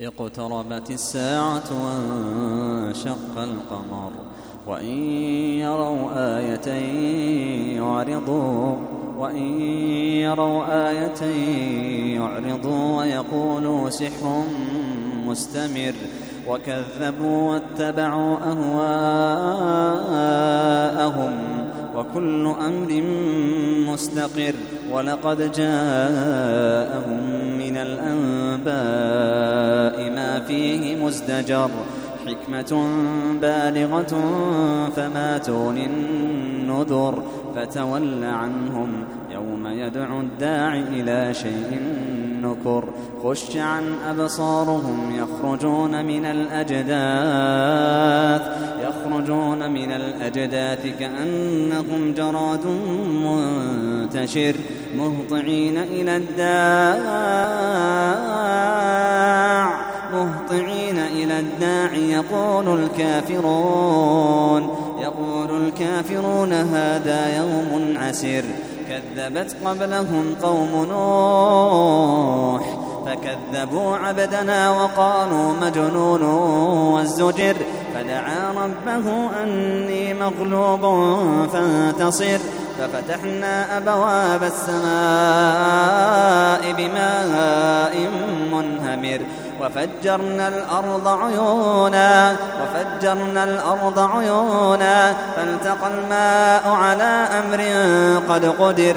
اقتربت الساعة وانشق القمر وإن يروا آية يعرضوا وإن يروا آية يعرضوا ويقولوا سحر مستمر وكذبوا واتبعوا أهواءهم وكل أمر مستقر ولقد جاءهم من الأنباء ما فيه مزدجر حكمة بالغة فما تغني النذر فتول عنهم يوم يدعو الداع إلى شيء نكر خش عن أبصارهم يخرجون من الأجداث يخرجون من الأجداث كأنهم جراد منتشر مهطعين إلى الداع مهطعين إلى الداع يقول الكافرون يقول الكافرون هذا يوم عسر. كذبت قبلهم قوم نوح. فكذبوا عبدنا وقالوا مجنون والزجر. فدعا ربه أني مغلوب فانتصر. ففتحنا أبواب السماء بماء منهمر. وفجرنا الأرض عيونا وفجرنا الأرض عيونا فالتقى الماء على أمر قد قدر.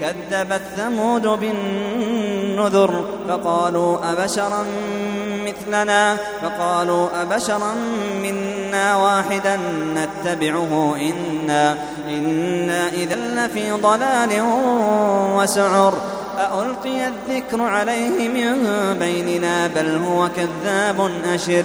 كذبت ثمود بالنذر فقالوا أبشرا مثلنا فقالوا أبشرا منا واحدا نتبعه إنا إنا إذا لفي ضلال وسعر ألقي الذكر عليه من بيننا بل هو كذاب أشر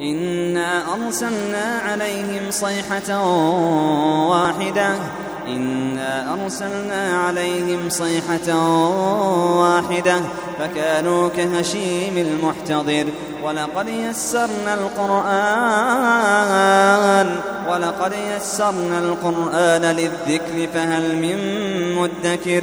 إنا أرسلنا عليهم صيحة واحدة إنا أرسلنا عليهم صيحة واحدة فكانوا كهشيم المحتضر ولقد يسرنا القرآن ولقد يسرنا القرآن للذكر فهل من مدكر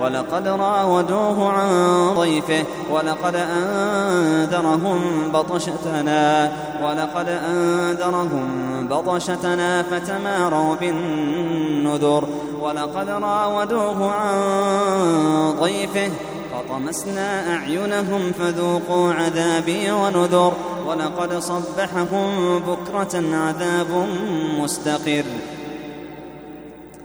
ولقد راودوه عن ضيفه ولقد أنذرهم بطشتنا ولقد أنذرهم بطشتنا فتماروا بالنذر ولقد راودوه عن ضيفه فطمسنا أعينهم فذوقوا عذابي ونذر ولقد صبحهم بكرة عذاب مستقر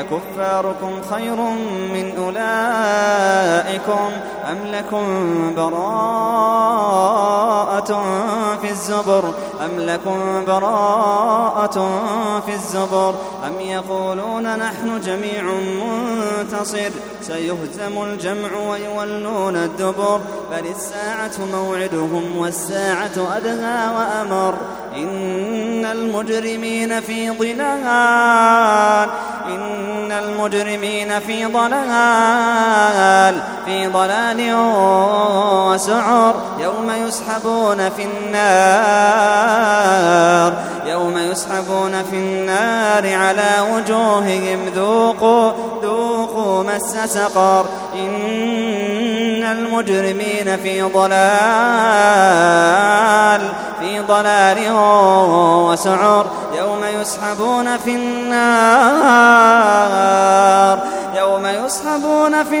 أكفاركم خير من أولئكم أم لكم براءة في الزبر أم لكم براءة في الزبر؟ أم يقولون نحن جميع منتصر سيهزم الجمع ويولون الدبر. بل الساعة موعدهم والساعة أدهى وأمر. إن المجرمين في ضلال إن المجرمين في ضلال. في ضلال وسعر يوم يسحبون في النار يوم يسحبون في النار على وجوههم ذوقوا ذوقوا مس سقر. إن المجرمين في ضلال في ضلال وسعر يوم يسحبون في النار يوم يسحبون في